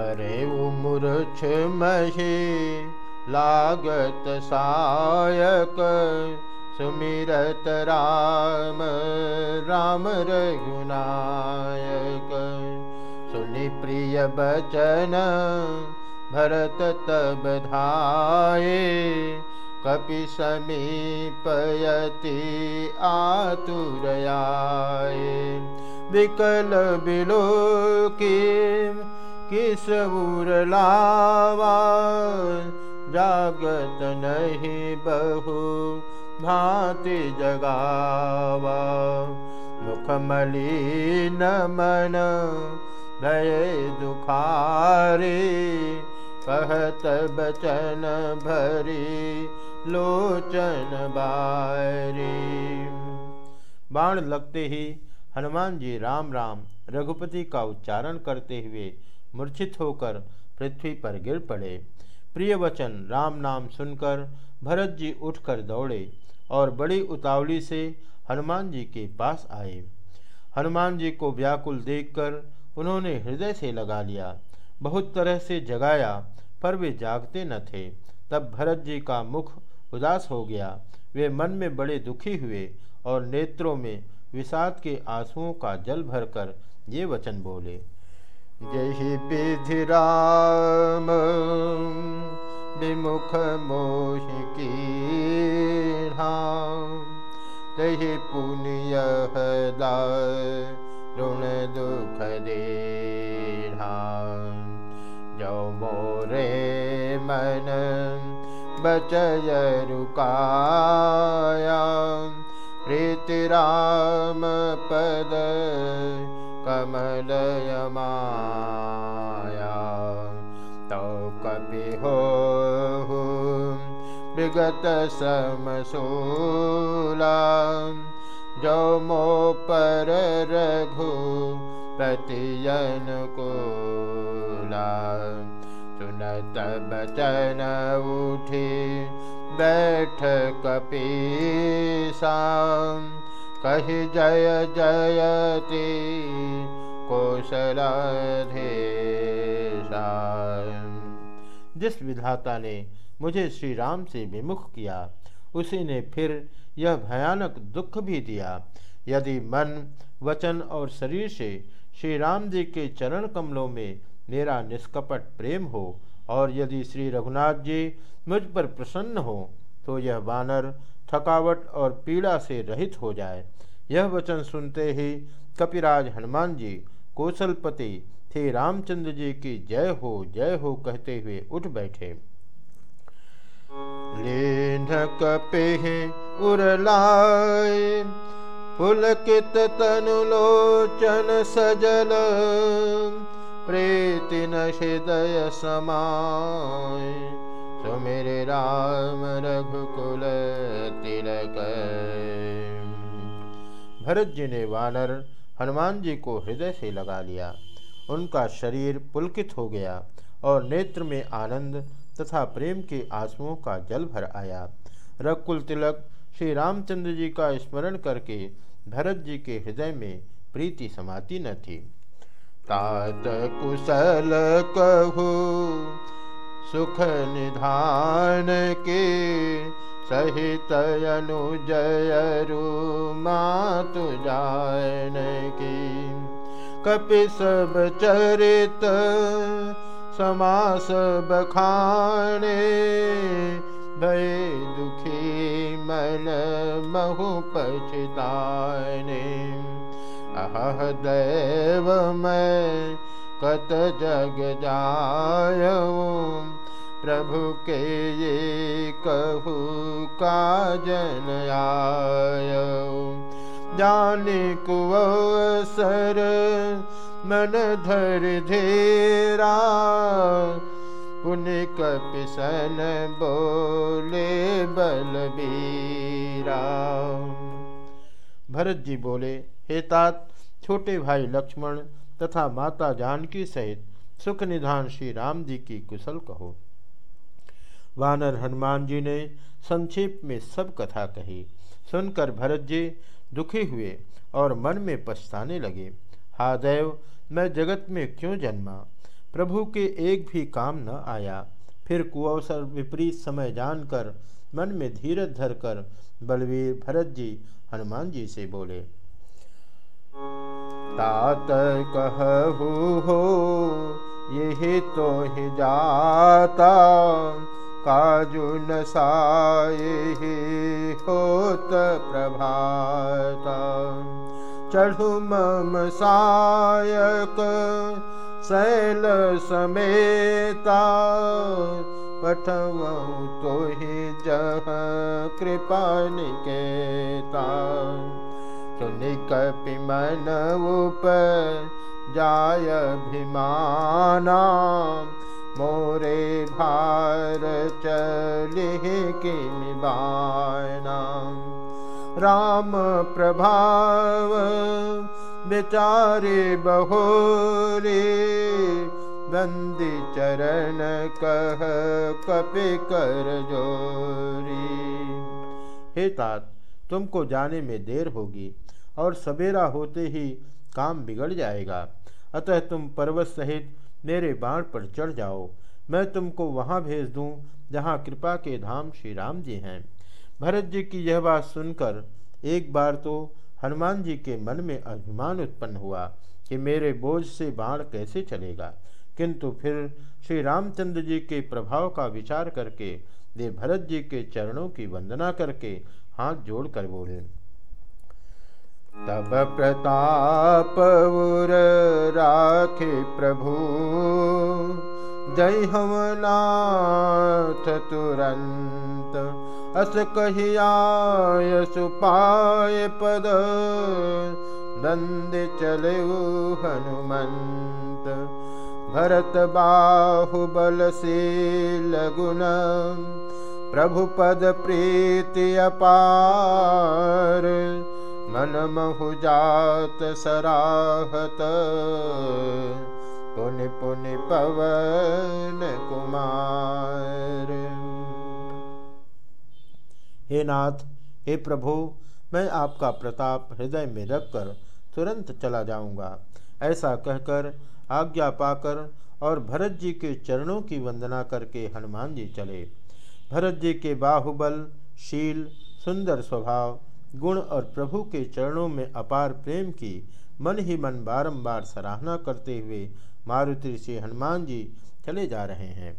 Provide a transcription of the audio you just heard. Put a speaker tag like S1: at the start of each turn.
S1: परे मूर्छ मही लागत सायक सुमिरत राम राम रघुनायक। सुनि प्रिय बचन भरत तब धाये कपि समीपयति आतुरयाये विकल बिलो किस उरलावा जागत नहीं बहु, भांति जगावा। मुखमलिन मन भय दुखारे, कहत बचन भरी, लोचन बारी। बाण लगते ही हनुमान जी राम राम रघुपति का उच्चारण करते हुए मूर्छित होकर पृथ्वी पर गिर पड़े। प्रिय वचन राम नाम सुनकर भरत जी उठकर दौड़े और बड़ी उतावली से हनुमान जी के पास आए। हनुमान जी को व्याकुल देखकर उन्होंने हृदय से लगा लिया। बहुत तरह से जगाया, पर वे जागते न थे। तब भरत जी का मुख उदास हो गया। वे मन में बड़े दुखी हुए और नेत्रों में विषाद के आंसुओं का जल भरकर ये वचन बोले जय विधि राम विमुख मोहि की तही पुण्य ऋण दुख दे जो मोरे मन बचय रुकाया प्रीति राम पद मलमायापि हो हो विगत सम सूला पर रघु प्रतियनुकूला सुनत जन कोला सुन बचन उठ कपि शा कही जय जयति जिस विधाता ने मुझे श्री राम से विमुख किया, उसी ने फिर यह भयानक दुख भी दिया। यदि मन, वचन और शरीर से श्री राम जी के चरण कमलों में मेरा निष्कपट प्रेम हो और यदि श्री रघुनाथ जी मुझ पर प्रसन्न हो तो यह वानर थकावट और पीड़ा से रहित हो जाए। यह वचन सुनते ही कपिराज हनुमान जी, कौशलपति थे रामचंद्र जी की जय हो जय हो कहते हुए उठ बैठे। लेन कपे पुलकित तनुलोचन सजल, प्रीति न हृदय समाय सुमेरे राम रघुकुल तिलक। भरत जी ने वानर हनुमान जी को हृदय से लगा लिया। उनका शरीर पुलकित हो गया और नेत्र में आनंद तथा प्रेम के आंसुओं का जल भर आया। रघुकुल तिलक श्री रामचंद्र जी का स्मरण करके भरत जी के हृदय में प्रीति समाती न थी। तात कुशल कहू सुख निधान के सहित अनुजयरु मातु जान की कपि सब चरित समास बखाने भय दुखी मन महु पछताने। अह देव मैं कत जग जाय प्रभु के ये कहू काजन आय। जाने कुसर मन धर धेरा। पुण्य कपिसन बोले बलबीरा भरत जी बोले, हे तात, छोटे भाई लक्ष्मण तथा माता जानकी सहित सुख निधान श्री राम जी की कुशल कहो। वानर हनुमान जी ने संक्षेप में सब कथा कही। सुनकर भरत जी दुखी हुए और मन में पछताने लगे। हा देव, मैं जगत में क्यों जन्मा? प्रभु के एक भी काम न आया। फिर कुअवसर विपरीत समय जानकर मन में धीरज धरकर बलवीर भरत जी हनुमान जी से बोले, तात कहु हो, यही तो ही जाता। काजु न साये होत प्रभाता। चढ़ु मम सायक शैल समेता पठव तो ही जह कृपा निकेता। सुनिक पिमन उप जाय भिमाना मोरे भार चलिह किमिबाना राम प्रभाव विचारे बहोरे, बंदी चरण कह कपि कर जोरी। हे तात, तुमको जाने में देर होगी और सवेरा होते ही काम बिगड़ जाएगा। अतः तुम पर्वत सहित मेरे बाण पर चढ़ जाओ। मैं तुमको वहाँ भेज दूँ, जहाँ कृपा के धाम श्री राम जी हैं। भरत जी की यह बात सुनकर एक बार तो हनुमान जी के मन में अभिमान उत्पन्न हुआ कि मेरे बोझ से बाण कैसे चलेगा। किंतु फिर श्री रामचंद्र जी के प्रभाव का विचार करके वे भरत जी के चरणों की वंदना करके हाथ जोड़कर बोले तब प्रताप उर राखे प्रभु। जय हम नाथ तुरंत अस कहियाय सुपाय पद। नंद चले हनुमंत भरत बाहुबल से लगुन प्रभु पद प्रीति अपार मन महु जात सराहत। पुनि पुनि पवन कुमार। हे नाथ, हे प्रभु, मैं आपका प्रताप हृदय में रखकर तुरंत चला जाऊँगा। ऐसा कहकर आज्ञा पाकर और भरत जी के चरणों की वंदना करके हनुमान जी चले। भरत जी के बाहुबल, शील, सुंदर स्वभाव गुण और प्रभु के चरणों में अपार प्रेम की, मन ही मन बारंबार सराहना करते हुए मारुति श्री हनुमान जी चले जा रहे हैं।